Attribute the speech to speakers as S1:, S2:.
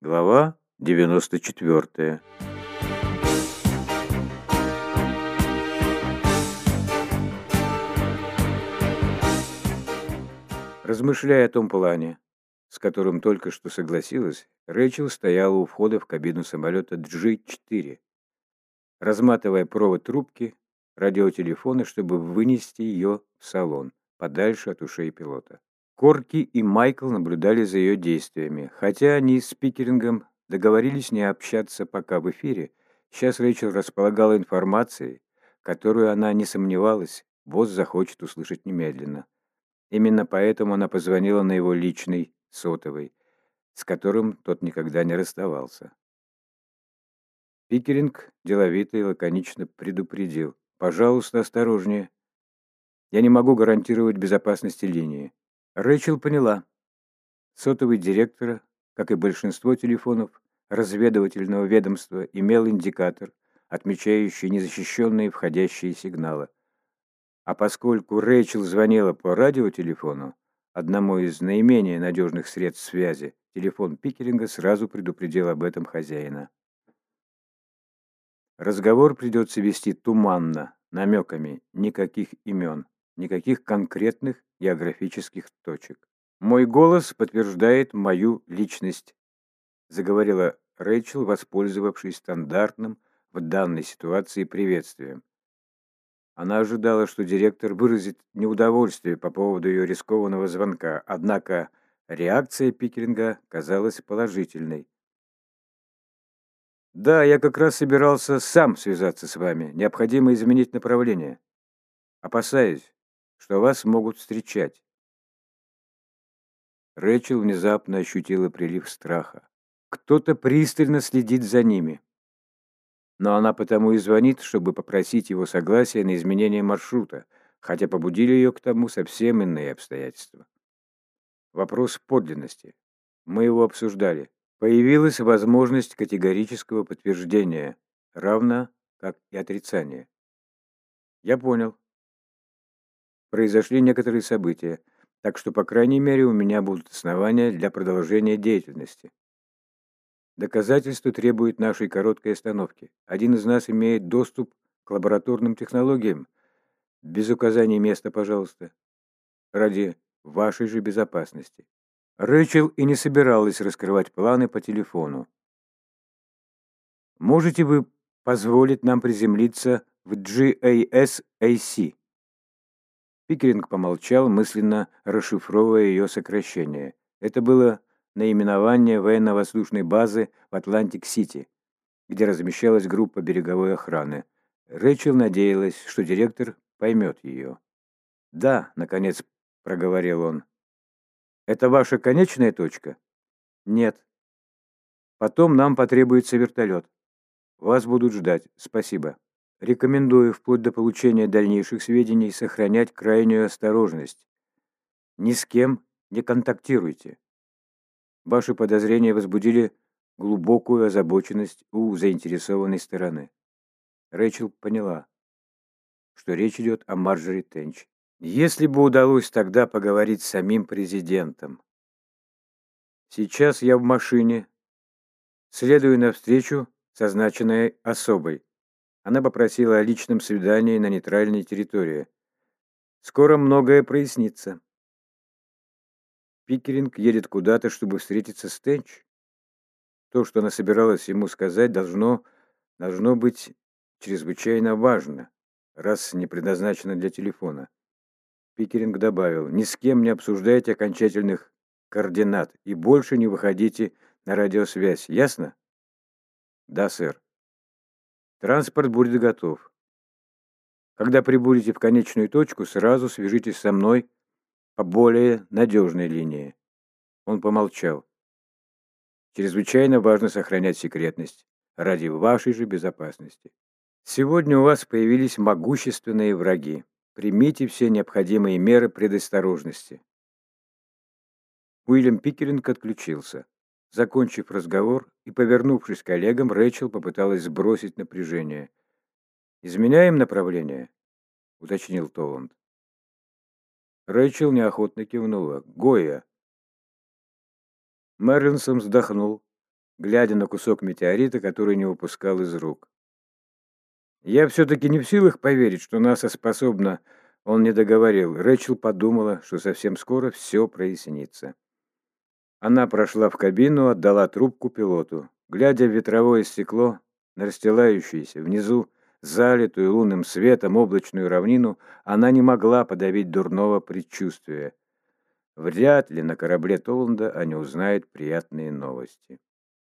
S1: Глава 94. Размышляя о том плане, с которым только что согласилась, Рэйчел стояла у входа в кабину самолета G4, разматывая провод трубки радиотелефона, чтобы вынести ее в салон, подальше от ушей пилота. Корки и Майкл наблюдали за ее действиями. Хотя они с Пикерингом договорились не общаться пока в эфире, сейчас Рэйчел располагала информацией, которую она не сомневалась, босс захочет услышать немедленно. Именно поэтому она позвонила на его личный сотовый, с которым тот никогда не расставался. Пикеринг деловито и лаконично предупредил. «Пожалуйста, осторожнее. Я не могу гарантировать безопасности линии. Рэйчел поняла. Сотовый директора, как и большинство телефонов разведывательного ведомства, имел индикатор, отмечающий незащищенные входящие сигналы. А поскольку Рэйчел звонила по радиотелефону, одному из наименее надежных средств связи, телефон Пикеринга сразу предупредил об этом хозяина. Разговор придется вести туманно, намеками, никаких имен. Никаких конкретных географических точек. «Мой голос подтверждает мою личность», — заговорила Рэйчел, воспользовавшись стандартным в данной ситуации приветствием. Она ожидала, что директор выразит неудовольствие по поводу ее рискованного звонка, однако реакция Пикеринга казалась положительной. «Да, я как раз собирался сам связаться с вами. Необходимо изменить направление. Опасаюсь, что вас могут встречать. Рэчел внезапно ощутила прилив страха. Кто-то пристально следит за ними. Но она потому и звонит, чтобы попросить его согласия на изменение маршрута, хотя побудили ее к тому совсем иные обстоятельства. Вопрос подлинности. Мы его обсуждали. Появилась возможность категорического подтверждения, равно как и отрицания. Я понял произошли некоторые события, так что, по крайней мере, у меня будут основания для продолжения деятельности. Доказательства требуют нашей короткой остановки. Один из нас имеет доступ к лабораторным технологиям. Без указания места, пожалуйста. Ради вашей же безопасности. Рэйчел и не собиралась раскрывать планы по телефону. Можете вы позволить нам приземлиться в GASAC? Пикеринг помолчал, мысленно расшифровывая ее сокращение. Это было наименование военно-воздушной базы в Атлантик-Сити, где размещалась группа береговой охраны. Рэйчел надеялась, что директор поймет ее. «Да», — наконец проговорил он. «Это ваша конечная точка?» «Нет». «Потом нам потребуется вертолет. Вас будут ждать. Спасибо». Рекомендую вплоть до получения дальнейших сведений сохранять крайнюю осторожность. Ни с кем не контактируйте. Ваши подозрения возбудили глубокую озабоченность у заинтересованной стороны. Рэйчел поняла, что речь идет о Марджори Тенч. Если бы удалось тогда поговорить с самим президентом. Сейчас я в машине, следую навстречу с означенной особой. Она попросила о личном свидании на нейтральной территории. Скоро многое прояснится. Пикеринг едет куда-то, чтобы встретиться с Тенч. То, что она собиралась ему сказать, должно, должно быть чрезвычайно важно, раз не предназначено для телефона. Пикеринг добавил, ни с кем не обсуждайте окончательных координат и больше не выходите на радиосвязь, ясно? Да, сэр. Транспорт будет готов. Когда прибудете в конечную точку, сразу свяжитесь со мной по более надежной линии. Он помолчал. Чрезвычайно важно сохранять секретность ради вашей же безопасности. Сегодня у вас появились могущественные враги. Примите все необходимые меры предосторожности. Уильям Пикеринг отключился. Закончив разговор и повернувшись к коллегам, Рэйчел попыталась сбросить напряжение. «Изменяем направление?» — уточнил Толланд. Рэйчел неохотно кивнула. «Гоя!» Мэринсон вздохнул, глядя на кусок метеорита, который не выпускал из рук. «Я все-таки не в силах поверить, что НАСА способна...» Он не договорил. Рэчел подумала, что совсем скоро все прояснится. Она прошла в кабину, отдала трубку пилоту. Глядя в ветровое стекло, на расстилающуюся внизу, залитую лунным светом облачную равнину, она не могла подавить дурного предчувствия. Вряд ли на корабле Толланда они узнают приятные новости.